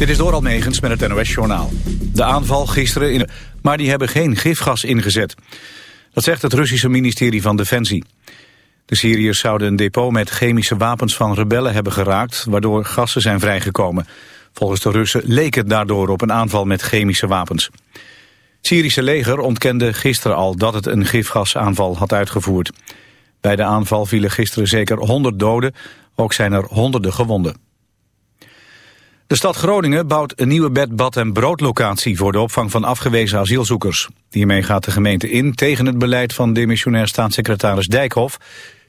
Dit is door Almegens met het NOS-journaal. De aanval gisteren, in... maar die hebben geen gifgas ingezet. Dat zegt het Russische ministerie van Defensie. De Syriërs zouden een depot met chemische wapens van rebellen hebben geraakt... waardoor gassen zijn vrijgekomen. Volgens de Russen leek het daardoor op een aanval met chemische wapens. Het Syrische leger ontkende gisteren al dat het een gifgasaanval had uitgevoerd. Bij de aanval vielen gisteren zeker 100 doden, ook zijn er honderden gewonden. De stad Groningen bouwt een nieuwe bed, bad en broodlocatie voor de opvang van afgewezen asielzoekers. Hiermee gaat de gemeente in tegen het beleid van demissionair staatssecretaris Dijkhoff.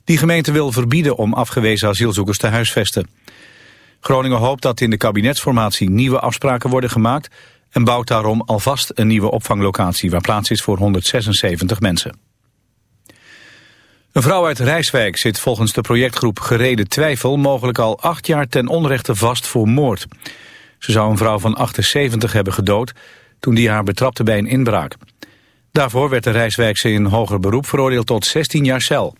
Die gemeente wil verbieden om afgewezen asielzoekers te huisvesten. Groningen hoopt dat in de kabinetsformatie nieuwe afspraken worden gemaakt en bouwt daarom alvast een nieuwe opvanglocatie waar plaats is voor 176 mensen. Een vrouw uit Rijswijk zit volgens de projectgroep Gereden Twijfel mogelijk al acht jaar ten onrechte vast voor moord. Ze zou een vrouw van 78 hebben gedood toen die haar betrapte bij een inbraak. Daarvoor werd de Rijswijkse in hoger beroep veroordeeld tot 16 jaar cel.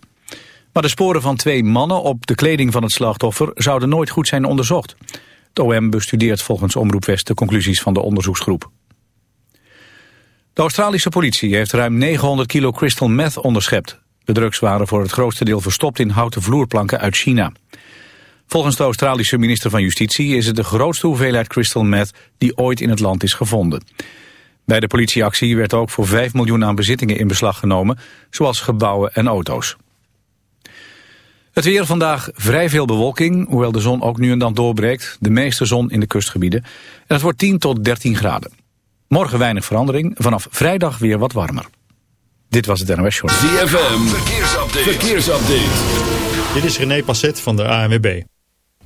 Maar de sporen van twee mannen op de kleding van het slachtoffer zouden nooit goed zijn onderzocht. Het OM bestudeert volgens Omroep West de conclusies van de onderzoeksgroep. De Australische politie heeft ruim 900 kilo crystal meth onderschept. De drugs waren voor het grootste deel verstopt in houten vloerplanken uit China. Volgens de Australische minister van Justitie is het de grootste hoeveelheid crystal meth die ooit in het land is gevonden. Bij de politieactie werd ook voor 5 miljoen aan bezittingen in beslag genomen, zoals gebouwen en auto's. Het weer vandaag vrij veel bewolking, hoewel de zon ook nu en dan doorbreekt. De meeste zon in de kustgebieden. En het wordt 10 tot 13 graden. Morgen weinig verandering, vanaf vrijdag weer wat warmer. Dit was het NOS Show. ZFM, verkeersupdate. verkeersupdate. Dit is René Passet van de ANWB.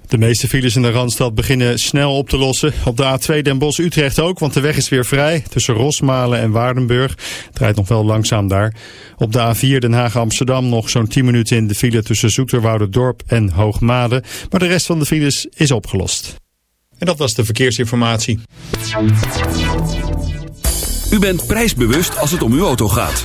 De meeste files in de Randstad beginnen snel op te lossen. Op de A2 Den Bosch-Utrecht ook, want de weg is weer vrij. Tussen Rosmalen en Waardenburg. Het rijdt nog wel langzaam daar. Op de A4 Den Haag-Amsterdam nog zo'n 10 minuten in de file tussen Dorp en Hoogmade. Maar de rest van de files is opgelost. En dat was de verkeersinformatie. U bent prijsbewust als het om uw auto gaat.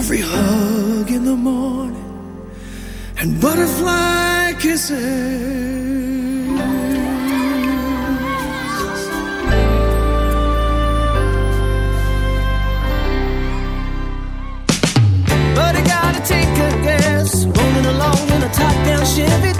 every hug in the morning and butterfly kisses. But I gotta take a guess, rolling along in a top down Chevy.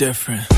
different.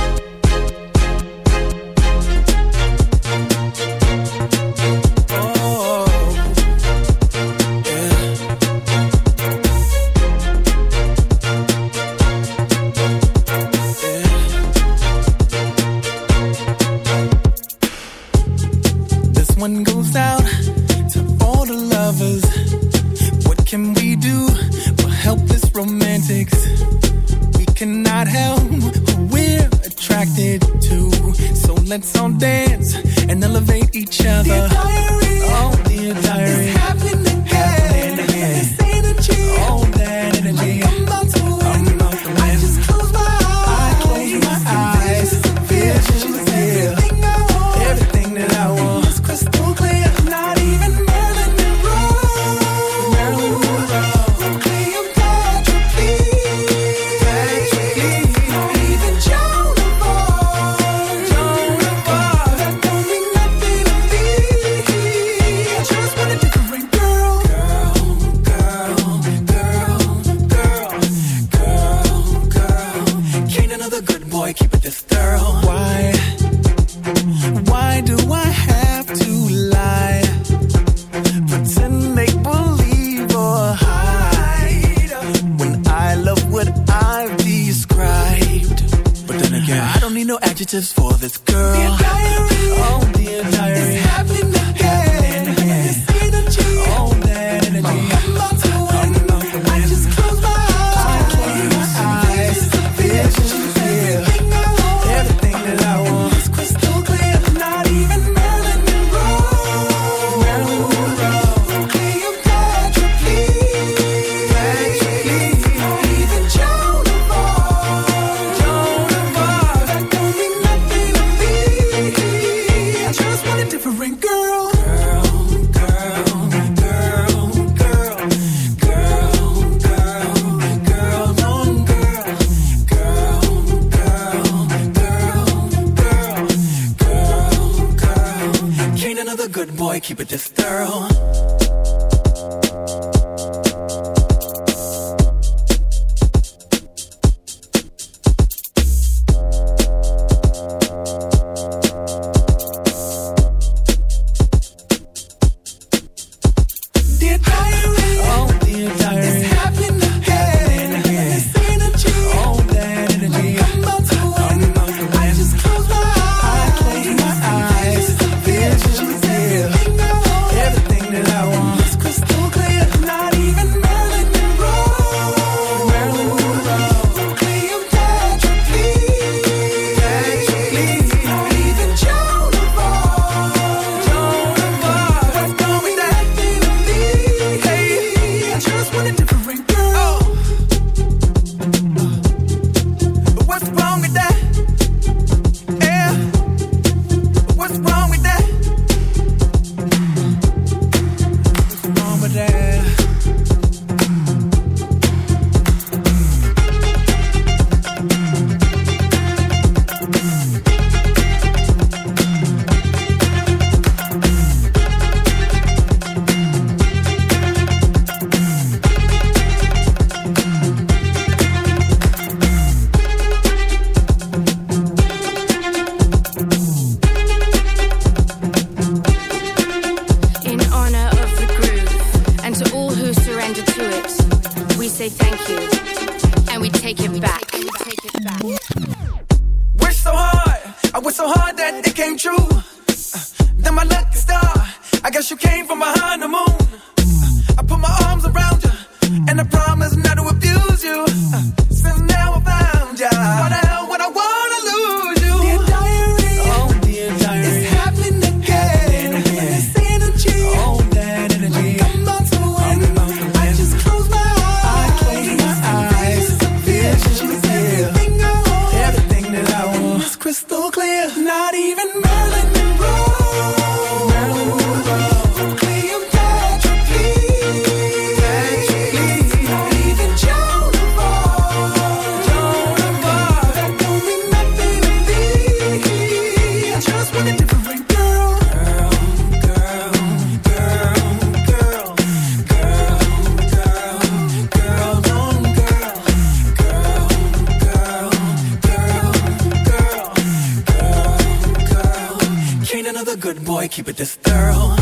another good boy, keep it this thorough.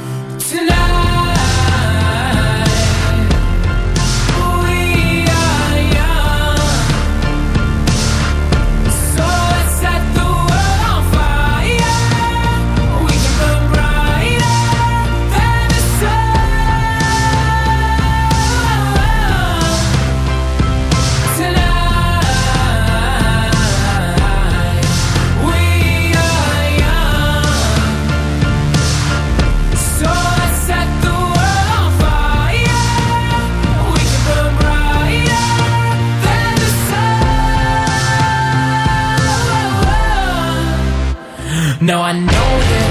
tonight. No, I know that